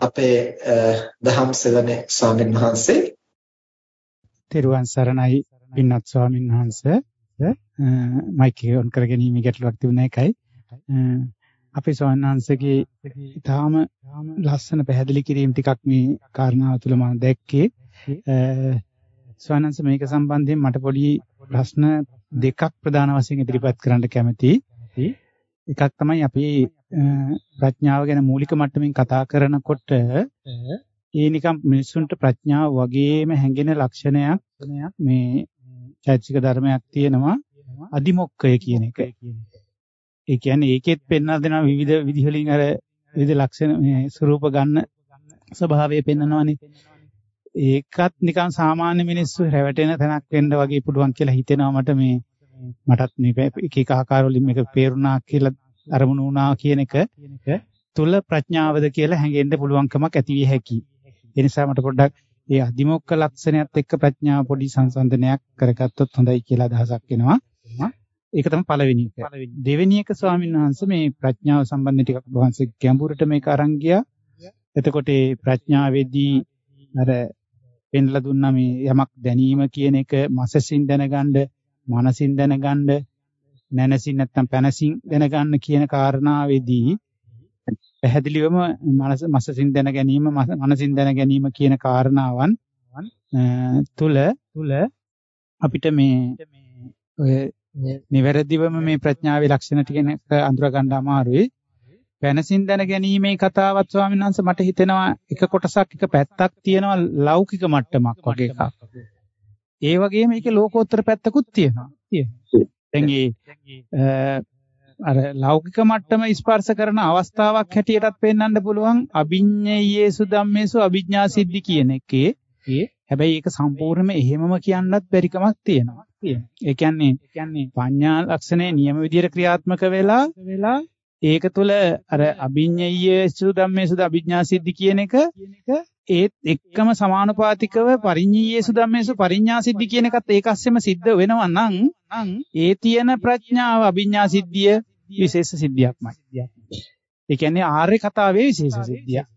අපේ දහම් සෙවණේ ස්වාමීන් වහන්සේ. තෙරුවන් සරණයි පින්වත් ස්වාමීන් වහන්සේ. මයික් එක ඔන් කර ගැනීම ගැටලුවක් තිබුණ එකයි අපේ ස්වාමීන් වහන්සේගේ ඊටාම ලස්සන පැහැදිලි කිරීම ටිකක් මේ කාරණාව තුළ මම දැක්කේ. ස්වාමීන් වහන්සේ මේක සම්බන්ධයෙන් මට පොඩි ප්‍රශ්න දෙකක් ප්‍රධාන වශයෙන් ඉදිරිපත් කරන්න කැමතියි. එකක් තමයි අපි ප්‍රඥාව ගැන මූලික මට්ටමින් කතා කරනකොට ඒ නිකම් මිනිසුන්ට ප්‍රඥාව වගේම හැඟෙන ලක්ෂණයක් මේ චෛතසික ධර්මයක් තියෙනවා අදිමොක්කය කියන එක. ඒ කියන්නේ ඒකෙත් පෙන්වා දෙනවා විවිධ විදි වලින් අර විවිධ ලක්ෂණ මේ ස්වરૂප ගන්න ස්වභාවය පෙන්වනවානේ. ඒකත් නිකන් සාමාන්‍ය මිනිස්සු රැවටෙන තැනක් වෙන්න වගේ පුළුවන් කියලා හිතෙනවා මට මේ මටත් මේ එක එක ආකාර වලින් මේක පේරුණා කියලා අරමුණු වුණා කියන එක තුල ප්‍රඥාවද කියලා හැඟෙන්න පුළුවන්කමක් ඇති විය හැකියි. ඒ නිසා මට පොඩ්ඩක් මේ අදිමොක්ක ලක්ෂණයත් එක්ක ප්‍රඥාව පොඩි සංසන්දනයක් කරගත්තොත් හොඳයි කියලා අදහසක් එනවා. ඒක තමයි පළවෙනි එක. දෙවෙනි එක ස්වාමීන් වහන්සේ මේ ප්‍රඥාව සම්බන්ධ ටිකක් වහන්සේ ගැඹුරට මේක අරන් ගියා. එතකොට මේ ප්‍රඥාවේදී අර පෙන්ලා දුන්නා මේ යමක් දැනීම කියන එක මසසින් දැනගන්න මනසින් දැනගන්න නැනසින් නැත්තම් පැනසින් දැනගන්න කියන කාරණාවේදී පැහැදිලිවම මනස මනසින් දැන ගැනීම මනසින් දැන ගැනීම කියන කාරණාවන් තුල තුල අපිට මේ ඔය නිවැරදිවම මේ ප්‍රඥාවේ ලක්ෂණ ටික අඳුර ගන්න අමාරුයි. පැනසින් දැන ගැනීමේ කතාවත් ස්වාමීන් වහන්සේ මට හිතෙනවා එක කොටසක් එක පැත්තක් තියෙනවා ලෞකික මට්ටමක් වගේ එකක්. ඒ වගේම ඒකේ ලෝකෝත්තර පැත්තකුත් තියෙනවා. දැන් අර ලෞකික මට්ටම ස්පර්ශ කරන අවස්ථාවක් හැටියටත් පෙන්වන්න පුළුවන් අභිඤ්ඤයේසු ධම්මේසු අභිඥා සිද්ධි කියන එකේ. හැබැයි ඒක සම්පූර්ණයෙන්ම එහෙමම කියන්නත් බැරි කමක් තියෙනවා. ඒ කියන්නේ කියන්නේ පඤ්ඤා ලක්ෂණේ නියම විදිහට ක්‍රියාත්මක වෙලා වෙලා ඒක තුළ අර අභිඤ්ඤයේසු ධම්මේසු අභිඥා සිද්ධි කියන එක ඒත් එක්කම සමානුපාතිකව පරිඤ්ඤීයේසු ධම්මේසු පරිඤ්ඤා සිද්ධි කියන එකත් ඒකස්සෙම සිද්ධ වෙනවා නම් ඒ තියෙන ප්‍රඥාව අභිඤ්ඤා සිද්ධිය විශේෂ සිද්ධියක්මයි. ඒ කියන්නේ ආර්ය කතාවේ විශේෂ සිද්ධියක්.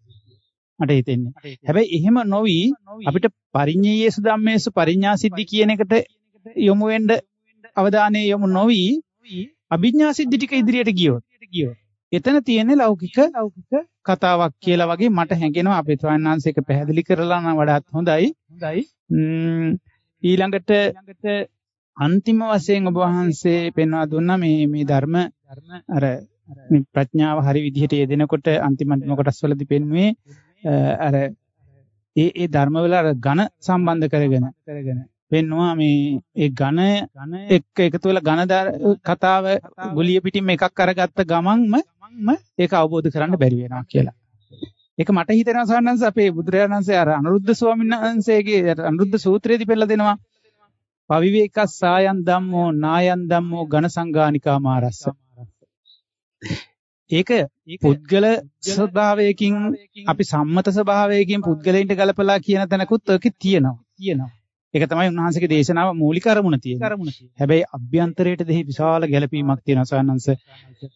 මට හිතෙන්නේ. හැබැයි එහෙම නොවි අපිට පරිඤ්ඤීයේසු ධම්මේසු පරිඤ්ඤා සිද්ධි කියන එකට යොමු වෙන්න අවධානය යොමු නොවි අභිඥා සිද්ධි ටික ඉදිරියට ගියොත් එතන තියෙන්නේ ලෞකික ලෞකික කතාවක් කියලා වගේ මට හැඟෙනවා අපේ ස්වාමීන් පැහැදිලි කරලා නම් වඩාත් හොඳයි. හොඳයි. ඊළඟට අන්තිම වශයෙන් ඔබ වහන්සේ පෙන්වා දුන්නා මේ මේ ධර්ම අර ප්‍රඥාව හරි විදිහට යෙදෙනකොට අන්තිම කොටස් වලදී පෙන්වුවේ අර ඒ ඒ ධර්ම වල අර ඝන සම්බන්ධ කරගෙන කරගෙන පෙන්නවා මේ ඒ ඝන එක්ක එකතු වෙලා ඝන කතාව ගුලිය පිටින්ම එකක් අරගත්ත ගමන්ම ඒක අවබෝධ කරන්න බැරි වෙනවා කියලා. ඒක මට හිතෙනවා සවන්නන්ස අපේ බුදුරජාණන් වහන්සේ අර අනුරුද්ධ ස්වාමීන් වහන්සේගේ අනුරුද්ධ සූත්‍රයේදී පෙන්නලා දෙනවා. පවිවේකස් සායන් ධම්මෝ නායන් ධම්මෝ ඝන සංගානිකා මාරස්ස. ඒක පුද්ගල ස්වභාවයකින් අපි සම්මත ස්වභාවයකින් පුද්ගලයින්ට ගලපලා කියන තැනකුත් ඔකේ තියෙනවා. තියෙනවා. ඒක තමයි උන්වහන්සේගේ දේශනාව මූලික අරමුණ තියෙන්නේ. හැබැයි අභ්‍යන්තරයට දෙහි විශාල ගැළපීමක් තියෙනවා සවන්නංශ.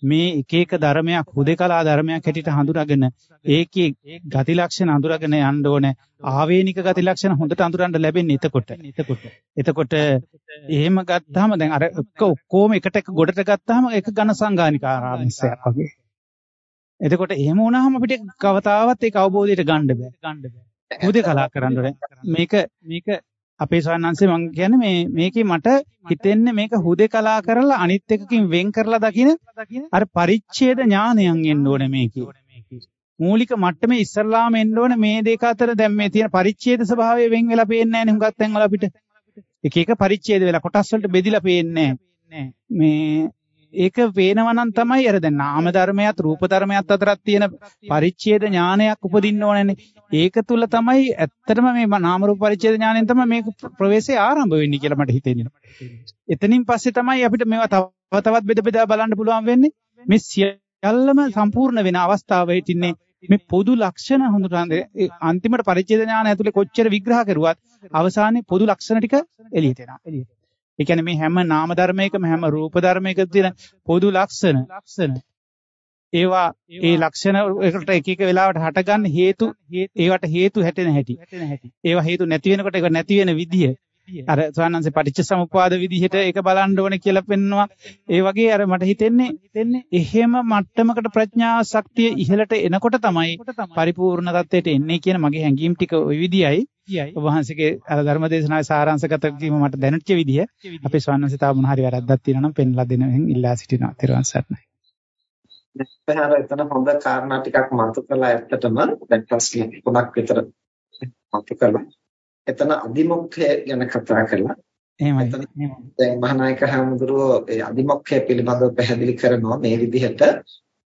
මේ එක එක ධර්මයක් හුදේකලා ධර්මයක් හැටියට හඳුනාගෙන ඒකේ ගති ලක්ෂණ අඳුරගෙන යන්න ඕනේ. ආවේනික ගති ලක්ෂණ හොඳට අඳුරන්න ලැබෙන්නේ එතකොට. එතකොට. එතකොට එහෙම ගත්තාම දැන් අර ඔක්කොම එකට එක ගොඩට ගත්තාම ඒක ඝන සංගානික ආරාමස්සයක් වගේ. එතකොට එහෙම වුණාම අපිට කවතාවත් ඒක අවබෝධයට ගන්න බෑ. ගන්න බෑ. හුදේකලා කරන්න ඕනේ. මේක මේක අපේ ස්වාමීන් මම කියන්නේ මේ මේකේ මට හිතෙන්නේ මේක හුදේකලා කරලා අනිත් එකකින් වෙන් කරලා දකින අර පරිච්ඡේද ඥානයන් එන්න ඕනේ මේකේ. මූලික මට්ටමේ ඉස්සල්ලාම එන්න ඕනේ මේ දෙක අතර දැන් මේ තියෙන පරිච්ඡේද ස්වභාවය වෙන් වෙලා පේන්නේ නැහැ නේ හුඟක් තැන්වල අපිට. එක එක පරිච්ඡේද වෙලා කොටස් වලට බෙදිලා පේන්නේ මේ ඒක පේනවා නම් තමයි අර දැන් නාම ධර්මයක් රූප ධර්මයක් අතරක් තියෙන පරිච්ඡේද ඥානයක් උපදින්න ඕනනේ. ඒක තුල තමයි ඇත්තටම මේ නාම රූප පරිච්ඡේද ඥාණයෙන් තමයි මේක ප්‍රවේශය ආරම්භ වෙන්නේ කියලා මට හිතෙන්නේ. එතනින් පස්සේ තමයි අපිට මේවා තව තවත් බෙද බෙදා බලන්න පුළුවන් වෙන්නේ. මේ සියල්ලම සම්පූර්ණ වෙන අවස්ථාවෙ ඉන්නේ මේ පොදු ලක්ෂණ හඳුනන්නේ අන්තිමට පරිච්ඡේද ඥාන ඇතුලේ කොච්චර විග්‍රහ කරුවත් අවසානයේ පොදු ලක්ෂණ ටික එළියට එනවා. ඒ කියන්නේ මේ හැම නාම ධර්මයකම හැම රූප ධර්මයකම තියෙන පොදු ලක්ෂණ ලක්ෂණ ඒවා ඒ ලක්ෂණ එකට එක එක වෙලාවට හටගන්න හේතු ඒවට හේතු හැටෙන හැටි. ඒවා හේතු නැති වෙනකොට ඒක නැති වෙන විදිය. අර සවන්නන්සේ පටිච්ච සමුප්පාද විදිහට ඒක බලන්න ඕනේ කියලා පෙන්නවා. ඒ වගේ අර මට හිතෙන්නේ හිතෙන්නේ එහෙම මට්ටමකට ප්‍රඥා ශක්තිය ඉහළට එනකොට තමයි පරිපූර්ණ තත්ත්වයට එන්නේ කියන මගේ හැඟීම් ටික ওই විදියයි. ඔබ වහන්සේගේ අර ධර්මදේශනාවේ සාරාංශගත කිරීම මට දැනුච්ච විදිය. අපේ සවන්නන්සේ තාම මොන හරි වැරද්දක් තියෙනවා නම් පෙන්ලා දෙනවෙන් ඉල්ලා සිටිනවා. තිරුවන් සරණයි. දැන් එතන හොඳ කාරණා ටිකක් මතු කළා ඇත්තටම දැන් ප්‍රශ්න තුනක් විතර මතු කළා. එතන අදිමොක්ඛය ගැන කතා කළා. එහෙමයි. දැන් මහානායක හඳුරෝ ඒ අදිමොක්ඛය පිළිබඳව පැහැදිලි කරනවා මේ විදිහට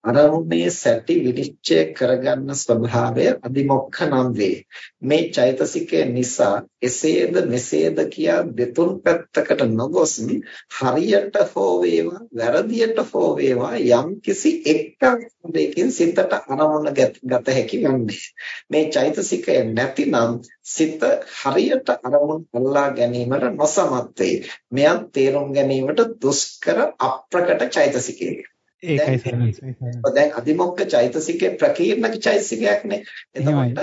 අරමුණේ සැටි විනිශ්චය කරගන්න ස්වභාවය අදිමොක්ඛ නම් වේ. මේ චෛතසිකය නිසා එසේද මෙසේද කියා දෙතුන් පැත්තකට නොගොස් හරියට හෝ වේවා වැරදියට හෝ වේවා යම්කිසි එක්කකින් සිතට අරමුණ ගත හැකි වන්නේ. මේ චෛතසිකය නැතිනම් සිත හරියට අරමුණ අල්ලා ගැනීමට නොසමත් වේ. මෙයන් තේරුම් ගැනීමට දුෂ්කර අප්‍රකට චෛතසිකයකි. ඒකයි සරලයි. දැන් අදිමොක්ක චෛතසිකේ ප්‍රකීර්ණක චෛතසිකයක්නේ. එතකොට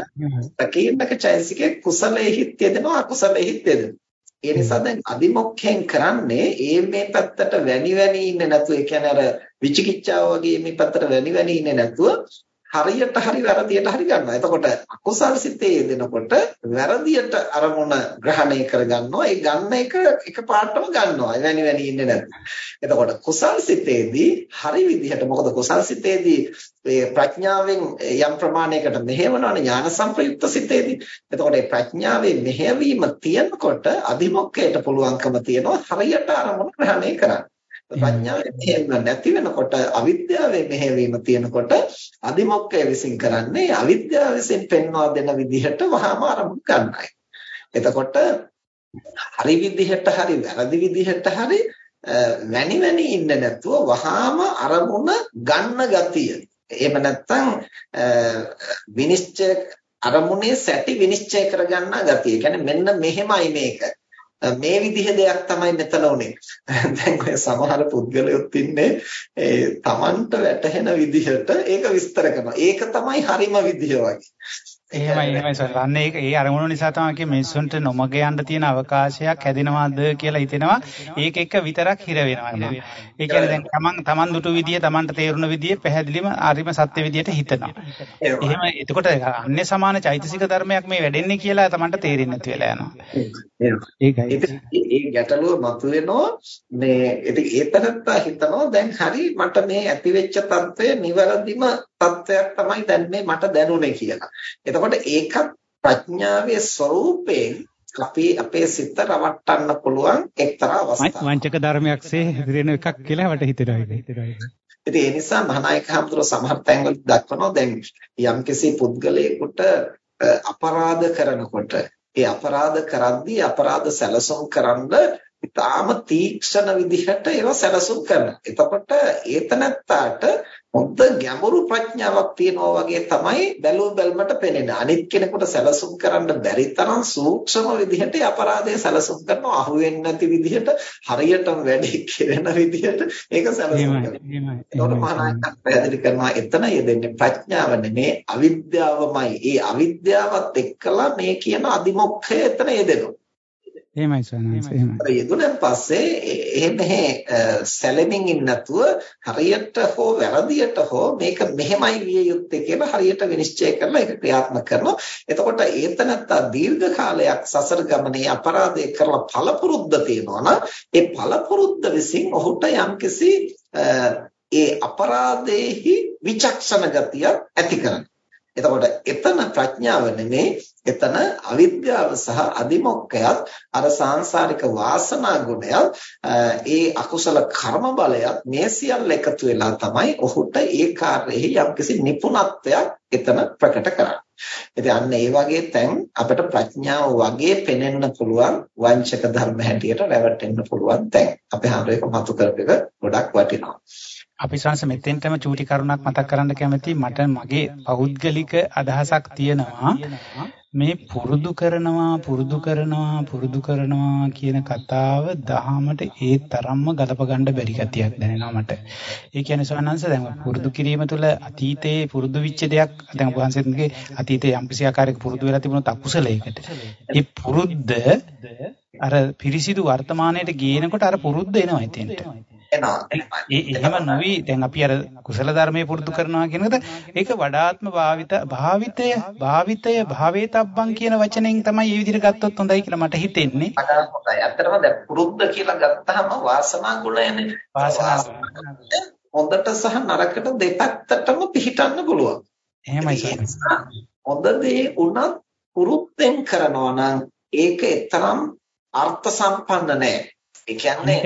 ප්‍රකීර්ණක චෛතසිකේ කුසලෙහිත් යෙදෙනවා අකුසලෙහිත් යෙදෙනවා. ඒ නිසා දැන් අදිමොක්ඛයෙන් කරන්නේ ඒ මේ පැත්තට වැනි වැනි ඉන්නේ නැතුව ඒ කියන්නේ අර විචිකිච්ඡාව වගේ මේ පැත්තට වැනි වැනි ඉන්නේ නැතුව හරියට හරි වැරදියට හරි ගන්නවා. එතකොට අකුසල් සිතේ යෙදෙනකොට වැරදියට අරමුණ ග්‍රහණය කරගන්නවා. ඒ ගන්න එක එකපාරටම ගන්නවා. එවැනි වැනි ඉන්නේ නැත්නම්. එතකොට කුසල් සිතේදී හරි විදිහට මොකද කුසල් සිතේදී ඒ ප්‍රඥාවෙන් යම් ප්‍රමාණයකට මෙහෙවනවනේ ඥාන සංප්‍රයුක්ත සිතේදී. එතකොට මේ ප්‍රඥාවේ මෙහෙවීම තියෙනකොට අධිමොක්කයට පුළුවන්කම තියෙනවා හරියට අරමුණ ග්‍රහණය කරන්න. ප්‍රඥාවේ මෙහෙම නැති වෙනකොට අවිද්‍යාවේ මෙහෙවීම තියෙනකොට අදිමොක්කය විසින් කරන්නේ අවිද්‍යාව විසින් පෙන්වා දෙන විදිහට වහාම අරමුණු ගන්නයි. එතකොට හරි විදිහට හරි වැරදි විදිහට හරි වැනි වැනි ඉන්න නැතුව වහාම අරමුණ ගන්න ගතිය. එහෙම නැත්නම් විනිශ්චය අරමුණේ සැටි විනිශ්චය කරගන්න ගතිය. ඒ කියන්නේ මෙන්න මෙහෙමයි මේක. මේ විදිහ දෙයක් තමයි මෙතන උනේ. දැන් ඔය සමහර පුද්ගලයොත් ඉන්නේ ඒ Tamanට වැටහෙන විදිහට ඒක විස්තර කරනවා. ඒක තමයි හරිම විදිහ වගේ. එහෙමයි එහෙමයි සල්ලන්න ඒක ඒ අරමුණු නිසා තමයි කිය මිනිස්සුන්ට නොමග යන්න තියෙන අවකාශයක් හැදෙනවද කියලා හිතෙනවා. ඒක එක විතරක් හිර වෙනවා. ඒ කියන්නේ දැන් තමන් තමන් දුටු විදිය තමන්ට තේරුණ විදිය පැහැදිලිම අරිම සත්‍ය විදියට හිතනවා. එහෙම එතකොට අන්නේ සමාන චෛතසික ධර්මයක් මේ වැඩෙන්නේ කියලා තමන්ට තේරෙන්නේ නැති වෙලා යනවා. ඒකයි. ඒ ගැටලුව මතුවෙනවා. මේ ඉතින් ඒතරත්තා හිතනවා දැන් හරි මට මේ ඇතිවෙච්ච తත්වය නිවැරදිම තත්වයක් තමයි දැන් මේ මට දැනුනේ කියලා. එතකොට ඒකත් ප්‍රඥාවේ ස්වરૂපයෙන් අපේ අපේ සිත රවට්ටන්න පුළුවන් එක්තරා අවස්ථාවක්. වංචක ධර්මයක්සේ ඉදිරියන එකක් කියලා වට හිතනවා ඉතින් ඒ නිසා මහානායක හඳුර සමහර තැන්වල දක්වනවා දැන් යම්කිසි පුද්ගලයෙකුට අපරාධ කරනකොට ඒ අපරාධ කරද්දී අපරාධ සැලසුම් කරන්න ඉතාම තීක්ෂණ විදිහට ඒවා සැලසුම් කරනවා. එතකොට ඒතනත්තාට හොඳ ගැඹුරු ප්‍රඥාවක් තියෙනවා වගේ තමයි බැලුව බැලමට පෙනෙන්නේ. අනිත් කෙනෙකුට සැලසුම් කරන්න බැරි තරම් සූක්ෂම විදිහට අපරාධය සැලසුම් කරනවා. අහු වෙන්නේ නැති විදිහට හරියටම වැඩි කෙරෙන විදිහට ඒක සැලසුම් කරනවා එතන යෙදෙන්නේ ප්‍රඥාව නෙමේ අවිද්‍යාවමයි. ඒ අවිද්‍යාවත් එක්කලා මේ කියන අදිමොක්ඛය එතන යෙදෙනවා. එහෙමයි සනන්ස එහෙමයි. යෙදුනන් පස්සේ එහෙම සැලෙමින් ඉන්නතුව හරියට හෝ වැරදියට හෝ මේක මෙහෙමයි විය යුත්තේ කියලා හරියට විනිශ්චය කරලා ඒක ක්‍රියාත්මක කරනවා. එතකොට ඒතනත්ත දීර්ඝ කාලයක් සසර ගමනේ අපරාධය කරලා පළපුරුද්ද තියෙනවා ඒ පළපුරුද්ද විසින් ඔහුට යම්කිසි ඒ අපරාධයේහි විචක්ෂණ ගතිය ඇති කරනවා. එතකොට එතන ප්‍රඥාව නෙමේ එතන අවිද්‍යාව සහ අදිමොක්කයත් අර සාංශාරික වාසනා ගුණයත් ඒ අකුසල කර්ම බලයත් මේ සියල්ල එකතු වෙලා තමයි ඔහුට ඒ කාර්යයේ යම්කිසි නිපුණත්වයක් එතන ප්‍රකට කරන්නේ. ඉතින් අන්න ඒ වගේ තැන් අපිට ප්‍රඥාව වගේ පෙනෙන්න පුළුවන් වංචක ධර්ම හැටියට රැවටෙන්න පුළුවන් තැන්. අපි හාමුදුරුවෝ එක මතු කරපෙක ගොඩක් වටිනවා. අපි සංස මෙතෙන්ටම චූටි කරුණක් මතක් කරන්න කැමති මට මගේ පෞද්ගලික අදහසක් තියෙනවා මේ පුරුදු කරනවා පුරුදු කරනවා පුරුදු කරනවා කියන කතාව දහමට ඒ තරම්ම ගලප ගන්න බැරි ගතියක් දැනෙනවා මට. ඒ කියන්නේ සවනංශ දැන් පුරුදු කිරීම තුළ අතීතයේ පුරුදු වෙච්ච දෙයක් දැන් වහන්සේගේ අතීතයේ යම්කිසි ආකාරයක පුරුදු වෙලා තිබුණත් අකුසලයකට. ඒ පුරුද්ද අර පිරිසිදු වර්තමානයට ගේනකොට අර පුරුද්ද එනවා එතෙන්ට. එනවා. එහෙම නොවි දැන් අපි අර කුසල ධර්මයේ පුරුදු කරනවා කියනකද ඒක වඩාත්ම භාවිත භාවිතය භාවිතය භාවේතබ්බන් කියන වචනෙන් තමයි මේ විදිහට ගත්තොත් හොඳයි කියලා මට හිතෙන්නේ. වඩා හොඳයි. ඇත්තටම දැන් පුරුද්ද කියලා ගත්තාම වාසනා ගුණයනේ. වාසනා හොඳට සහ නරකට දෙපැත්තටම පිහිටන්න පුළුවන්. එහෙමයි හොඳ දේ උනත් පුරුද්දෙන් කරනවා නම් ඒක තරම් අර්ථ සම්පන්න නැහැ. ඒ කියන්නේ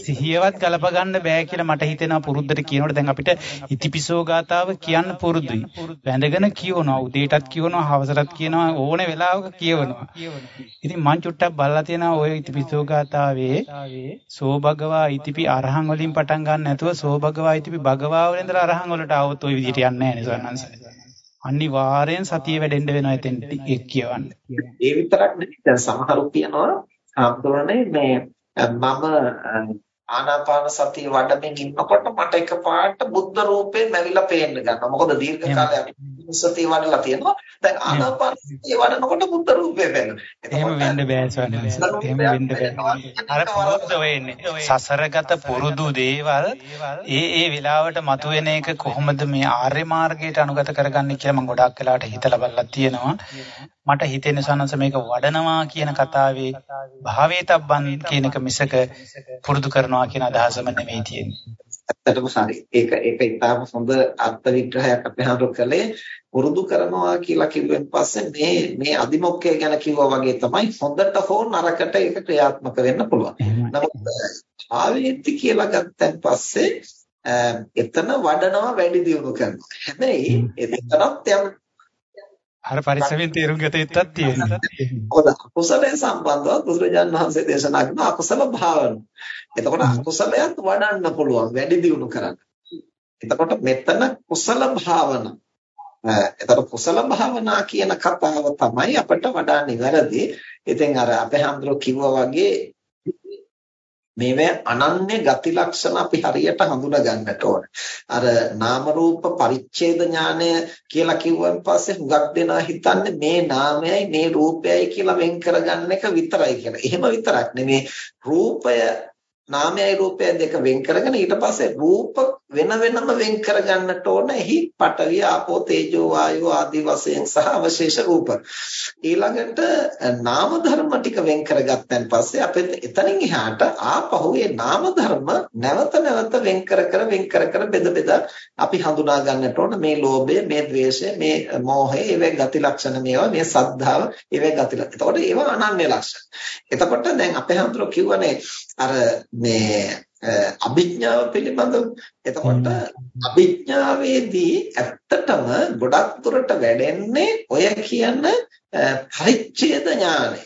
සිහියවත් ගලප ගන්න බෑ කියලා මට හිතෙනවා පුරුද්දට කියනකොට දැන් අපිට ඉතිපිසෝ ගාතාව කියන්න පුරුදුයි. වැඳගෙන කියනවා උදේටත් කියනවා හවසටත් කියනවා ඕනේ වෙලාවක කියවනවා. ඉතින් මං චුට්ටක් බලලා තියෙනවා ওই ඉතිපිසෝ ගාතාවේ සෝ භගවා ඉතිපි අරහං වලින් පටන් ගන්න නැතුව සෝ භගවා ඉතිපි භගවා වලින් ඉඳලා අරහං වලට આવොත් ওই විදිහට යන්නේ නැහැ නේ සන්නංශය. අනිවාර්යෙන් සතිය වැඩෙන්න වෙනවා එතෙන් එක් කියවන්න. ඒ විතරක් නෙවෙයි දැන් සමහරු කියනවා ආම්තුරනේ මේ මම ආනාපාන සතිය වඩමින් ඉන්නකොට මට එකපාරට බුද්ධ රූපේ මැවිලා පේන්න ගන්නවා. මොකද දීර්ඝ කාලයක් සතිය වඩලා තියෙනවා. දැන් ආනාපාන සතිය වඩනකොට බුද්ධ රූපේ පේනවා. එහෙම වෙන්න බෑ ස්වාමීනි. එහෙම වෙන්න බෑ. අර පුරුද්ද වෙන්නේ. සසරගත පුරුදු දේවල් ඒ ඒ වෙලාවට මතුවෙන එක කොහොමද මේ ආර්ය මාර්ගයට අනුගත කරගන්නේ කියලා මම ගොඩාක් වෙලාවට හිතලා බලලා තියෙනවා. මට හිතෙන සනස මේක වඩනවා කියන කතාවේ භාවේතබ්බන් කියන එක මිසක පුරුදු කරනවා කියන අදහසම නෙමෙයි තියෙන්නේ. ඇත්තටම හරි. ඒක ඒක ඉතාම හොඳ අර්ථ විග්‍රහයක් අපි හඳු කළේ පුරුදු කරනවා කියලා කිව්වෙන් පස්සේ මේ මේ අදිමොක්කය ගැන කිව්වා වගේ තමයි හොඳට හෝ නරකට ඒක ක්‍රියාත්මක වෙන්න පුළුවන්. නමුත් ආවේත්ති කියලා ගත්තන් පස්සේ එතන වඩනවා වැඩි දියුණු කරනවා. හැබැයි එතනත් යම් අර පරිස්සමෙන් තේරුම් ගත යුත්තක් තියෙනවා. මොකද අකුසලයෙන් සම්බන්ධව බුදුරජාණන් වහන්සේ දේශනා කරන අකුසල භාවන. එතකොට අකුසලයක් වඩන්න පුළුවන් වැඩි දියුණු කරන්න. එතකොට මෙතන කුසල භාවන. එතකොට කුසල භාවනා කියන කතාව තමයි අපිට වඩා නිවැරදි. ඉතින් අර අපේ හඳුර කිව්වා වගේ මේවා අනන්‍ය ගති ලක්ෂණ අපි හරියට හඳුනා ගන්නට ඕන. අර නාම රූප පරිච්ඡේද ඥානය කියලා කිව්වන් පස්සේ හුඟක් දෙනා හිතන්නේ මේ නාමයයි මේ රූපයයි කියලා වෙන් කරගන්න එක විතරයි කියලා. එහෙම විතරක් නෙමේ රූපය නාමයයි රූපයයි දෙක වෙන් කරගෙන ඊට පස්සේ රූප වෙන වෙනම වෙන් කරගන්නට ඕන එහි පඨවි ආපෝ තේජෝ වායෝ ආදී වශයෙන් සහ අවශේෂ රූප ඊළඟට නාම ධර්ම ටික වෙන් කරගත්තන් පස්සේ අපිට එතනින් එහාට ආපහු ඒ නාම ධර්ම නැවත නැවත වෙන් කර කර වෙන් කර කර බෙද බෙද අපි හඳුනා ගන්නට ඕන මේ ලෝභය මේ ද්වේෂය මේ මෝහය ඒවේ ගති ලක්ෂණ මේවා මේ සද්ධාව ඒවේ ගති ලක්ෂණ. එතකොට ඒවා අනන්‍ය ලක්ෂණ. එතකොට දැන් අපේ හඳුර කිව්වනේ අර මේ අභිඥාව පිළිබඳව එතකොට අභිඥාවේදී ඇත්තටම ගොඩක් දුරට වැඩෙන්නේ ඔය කියන පරිච්ඡේද ඥානය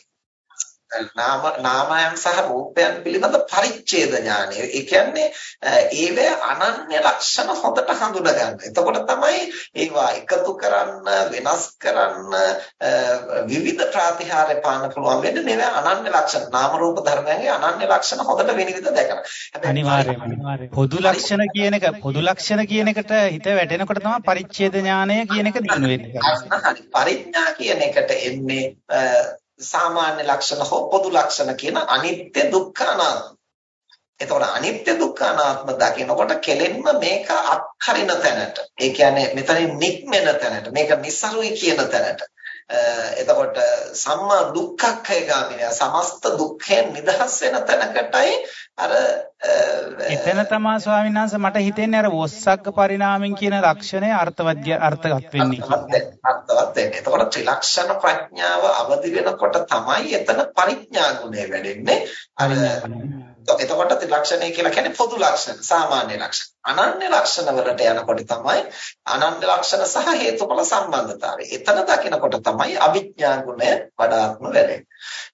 නාම නාමයන් සහ රූපයන් පිළිබඳ පරිච්ඡේද ඥානය. ඒ කියන්නේ ඒවේ අනන්‍ය ලක්ෂණ හොඳට හඳුනා ගන්න. එතකොට තමයි ඒවා එකතු කරන්න, වෙනස් කරන්න, විවිධ ප්‍රාතිහාර්ය පාන්න පුළුවන් වෙන්නේ මේවා අනන්‍ය ලක්ෂණ. නාම රූප ධර්මයන්ගේ අනන්‍ය ලක්ෂණ හොඳට විනිවිද දැකලා. අනිවාර්යයෙන්ම පොදු ලක්ෂණ කියන එක පොදු ලක්ෂණ කියන එකට හිත වැටෙනකොට තමයි පරිච්ඡේද ඥානය කියන එක දිනු වෙන්නේ. පරිඥා කියන එකට එන්නේ සාමාන්‍ය ලක්ෂණ හෝ පොදු ලක්ෂණ කියන අනිත්‍ය දුක්ඛ අනාත්ම. එතකොට අනිත්‍ය දුක්ඛ අනාත්ම දකිනකොට කෙලෙන්ම මේක අත්හරින තැනට. ඒ කියන්නේ මෙතනින් නික්මෙන තැනට. මේක નિසරුයි කියන තැනට. එතකොට සම්මා දුක්ඛක්ඛය ගාමිනය සමස්ත දුක්ඛයෙන් නිදහස් වෙන තැනකටයි අර එතන තමයි ස්වාමීන් වහන්සේ මට හිතෙන්නේ අර වොස්සග්ග පරිණාමෙන් කියන ලක්ෂණය අර්ථවත් අර්ථවත් වෙන්නේ අර්ථවත් වෙන්නේ. එතකොට ත්‍රිලක්ෂණ ප්‍රඥාව අවදි වෙනකොට තමයි එතන පරිඥා ගුණය වැඩෙන්නේ. අර එතකොට ත්‍රිලක්ෂණය කියලා කියන්නේ පොදු ලක්ෂණ, සාමාන්‍ය ලක්ෂණ. අනන්‍ය ලක්ෂණ වලට යනකොට තමයි අනන්‍ය ලක්ෂණ සහ හේතුඵල සම්බන්ධතාවය. එතන දකිනකොට තමයි අවිඥා ගුණය වඩාත්ම වැඩෙන්නේ.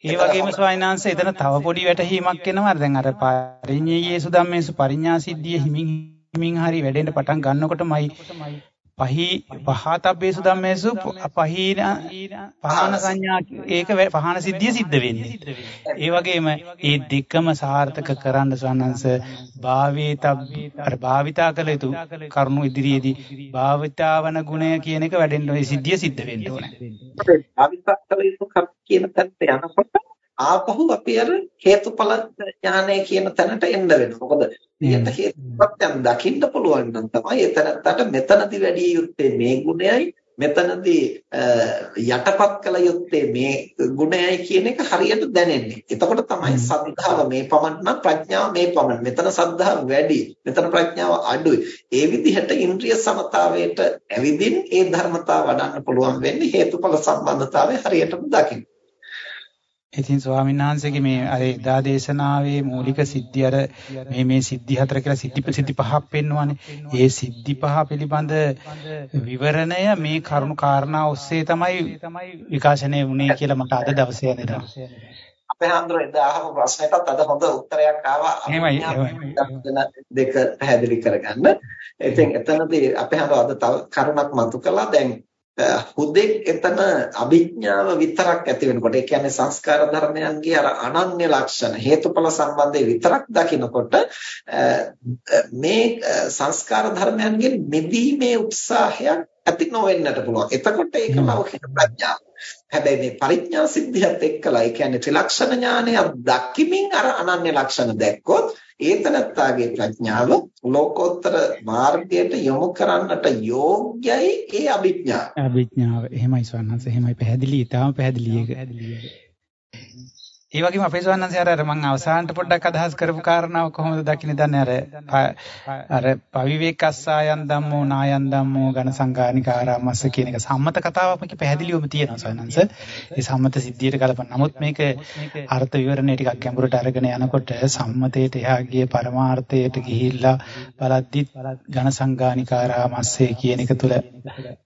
ඒ වගේම ස්වාමීනාංශ එතන තව පොඩි වැටහීමක් එනවා. දැන් අර පරිඤ්ඤයේසු ධම්මේසු පරිඤ්ඤා සිද්ධිය හිමින් හිමින් හරි වැඩෙන්න පටන් ගන්නකොටමයි පහි පහතබ්බේසු ධම්මේසු පහීන පහන සංඥා ඒක පහන සිද්ධිය සිද්ධ වෙන්නේ. ඒ වගේම මේ දෙකම සාර්ථක කරන්න සන්නංශ භාවේතබ්බි අර භාවිතා කළ යුතු කරුණු ඉදිරියේදී භාවිතාවන ගුණය කියන එක වැඩෙන්න ඔය සිද්ධිය සිද්ධ වෙන්න ඕනේ. භාවිතා කළ යුතු කියන තත්ත්වය යනකොට ආපහු අපි අර හේතුඵල ඥානය කියන තැනට එන්න වෙනවා. මොකද ඊට හේතුපත්යන් දකින්න පුළුවන් නම් තමයි එතනට මෙතනදි වැඩි යුත්තේ මේ ගුණයයි මෙතනදී යටපත් කළ යුත්තේ මේ ගුණයයි කියන එක හරියට දැනෙන්නේ. එතකොට තමයි සද්ධාව මේ පමණ ප්‍රඥාව මේ පමණ. මෙතන සද්ධාව වැඩි, මෙතන ප්‍රඥාව අඩුයි. ඒ විදිහට ඉන්ද්‍රිය සමතාවයට ඇවිදින් ඒ ධර්මතාව වඩන්න පුළුවන් වෙන්නේ හේතුඵල සම්බන්ධතාවය හරියටම දකින්න. ඉතින් ස්වාමීන් වහන්සේගේ මේ අර එදා දේශනාවේ මූලික සිද්ධි අර මේ මේ සිද්ධි හතර කියලා සිද්ධි සිද්ධි පහක් පෙන්වන්නේ. ඒ සිද්ධි පහ පිළිබඳ විවරණය මේ කරුණු කාරණා ඔස්සේ තමයි විකාශනය වුණේ කියලා මට අද දවසේ දැනෙනවා. අපේ හඳුර එදා අහපු ප්‍රශ්නයටත් අද හොඳ උත්තරයක් ආවා. එහෙමයි. දෙක පැහැදිලි කරගන්න. ඉතින් එතනදී අපේ හඳුර අද තව කරුණක් මතු කළා. දැන් හුදෙක් එතන අභිඥාව විතරක් ඇති වෙනකොට ඒ කියන්නේ සංස්කාර ධර්මයන්ගේ අර අනන්‍ය ලක්ෂණ හේතුඵල සම්බන්ධය විතරක් දකිනකොට මේ සංස්කාර ධර්මයන්ගෙන් මිදීමේ උත්සාහයක් ඇති නොවෙන්නට පුළුවන්. එතකොට ඒක ලෞකික ප්‍රඥාව. හැබැයි මේ පරිඥා සිද්ධියත් එක්කලා ඒ කියන්නේ ත්‍රිලක්ෂණ ඥානය දකිමින් අර අනන්‍ය ලක්ෂණ දැක්කොත් ඒතනත්තාගේ ප්‍රඥාව ලෝකෝත්තර මාර්ගයට යොමු කරන්නට යෝග්‍යයි ඒ අභිඥාව. අභිඥාව. එහෙමයි ස්වර්ණංශ. එහෙමයි පැහැදිලි. ඊටාම පැහැදිලි ඒක. ඒ වගේම අපේ ස්වාමීන් අර අර මම අවසානට පොඩ්ඩක් අදහස් කරපු කාරණාව කොහොමද දකින්නේ දන්නේ අර අර පවිවේකස්සායන් ධම්මෝ නායන් ධම්මෝ ඝන සංගානිකාරාමස්ස කියන එක සම්මත කතාවක් මේක පැහැදිලිවම තියෙනවා ස්වාමීන් ඒ සම්මත සිද්ධියට ගලපන. නමුත් මේක අර්ථ විවරණය ටිකක් ගැඹුරට අරගෙන යනකොට සම්මතයට එහා ගිය පරමාර්ථයට ගිහිල්ලා බලද්දි ඝන සංගානිකාරාමස්සේ කියන එක තුළ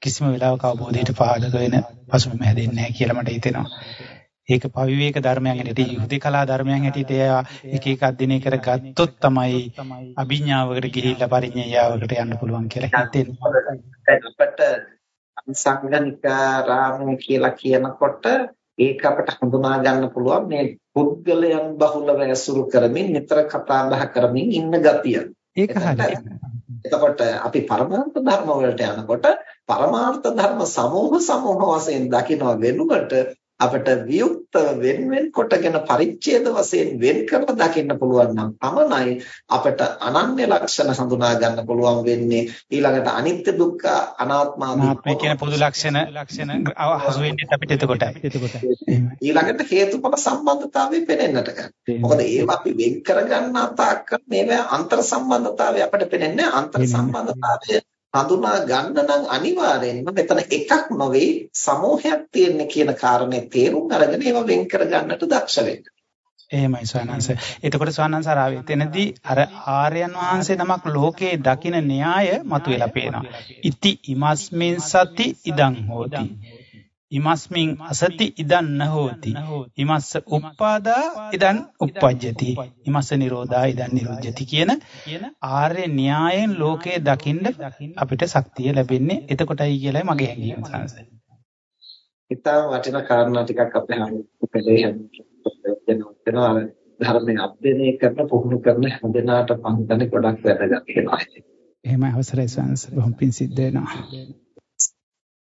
කිසිම වෙලාවක අවබෝධයට පාදක වෙන පසුබිම හැදෙන්නේ නැහැ කියලා මට හිතෙනවා. ඒක පවිවේක ධර්මයන් හැටියට හුදේකලා ධර්මයන් හැටියට ඒවා එක එක අධ්‍යයනය කරගත්තොත් තමයි අභිඥාවකට ගිහිල්ලා පරිඥාවකට යන්න පුළුවන් කියලා හිතෙනවා. අපට සංගණිකාරාමය කියලා කියනකොට ඒක අපට හඳුනා ගන්න පුළුවන් මේ පුද්ගලයන් බහුලව ඇසුරු කරමින් නිතර කතා බහ කරමින් ඉන්න ගතිය. ඒක හරියි. එතකොට අපි පරමාර්ථ ධර්ම වලට යනකොට පරමාර්ථ ධර්ම සමූහ සමූහ වශයෙන් දකින්න වෙනුවට අපිට වියුක්තව වෙන වෙන කොටගෙන පරිච්ඡේද වශයෙන් වෙන් කරලා දකින්න පුළුවන් නම් පමණයි අපිට අනන්‍ය ලක්ෂණ හඳුනා ගන්න පුළුවන් වෙන්නේ. ඊළඟට අනිත්‍ය දුක්ඛ අනාත්ම ආත්මය කියන පොදු ලක්ෂණ ලක්ෂණ හසු වෙන්නේ අපිට එතකොට ඊළඟට හේතුඵල සම්බන්ධතාවය පෙනෙන්නට ගන්න. මොකද ඒවා අපි වෙන් කරගන්නා තාක්ක මේවා අන්තර් සම්බන්ධතාවය අපිට පෙනෙන්නේ අන්තර් සම්බන්ධතාවය හඳුනා ගන්න නම් අනිවාර්යෙන්ම මෙතන එකක් නොවේ සමූහයක් තියෙන්නේ කියන කාරණේ තේරුම් අරගෙන ඒවා වෙන් කර ගන්නට දක්ෂ වෙන්න. එහෙමයි ස්වානංශ. එතකොට ස්වානංශ ආරාවේ එතනදී අර ආර්යයන් වහන්සේ නමක් ලෝකේ දකින න්‍යාය මතුවලා පේනවා. ඉති ඉමස්මින් සති ඉදං හෝති. ඉමස්මින් අසති ඉදන් නහෝති ඉමස්ස උප්පාදා ඉදන් උප්පජ්ජති ඉමස්ස නිරෝධා ඉදන් නිරුද්ධති කියන ආර්ය න්‍යායෙන් ලෝකේ දකින්න අපිට ශක්තිය ලැබෙන්නේ එතකොටයි කියලායි මගේ හැඟීම සංසය. ඉතාල වටිනා කාරණා ටිකක් අපේ හැමෝටම දෙනවා ධර්මයේ අධ්‍යයනය කරන පුහුණු කරන හැමදෙනාට මම ගොඩක් වැදගත් වෙනවා. එහෙමයි අවසරයි සංස බොහොම පිං සිද්ධ වෙනවා.